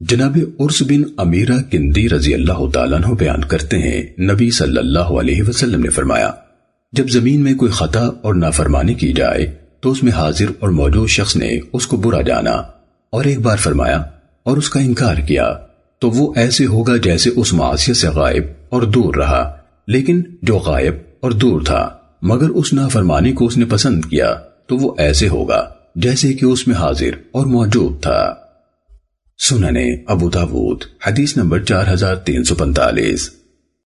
جناب عرس بن امیرہ کندی رضی اللہ تعالیٰ عنہ بیان کرتے ہیں، نبی صلی اللہ علیہ وسلم نے فرمایا، جب زمین میں کوئی خطا اور نافرمانی کی جائے، تو اس میں حاضر اور موجود شخص نے اس کو برا جانا۔ اور ایک بار فرمایا، اور اس کا انکار کیا، تو وہ ایسے ہوگا جیسے اس معاشیت سے غائب اور دور رہا۔ لیکن جو غائب اور دور تھا، مگر اس نافرمانی کو اس نے پسند کیا، تو وہ ایسے ہوگا جیسے کہ اس میں حاضر اور موجود تھا۔ سننے ابو داود حدیث نمبر چار ہزار تین سو پنتالیس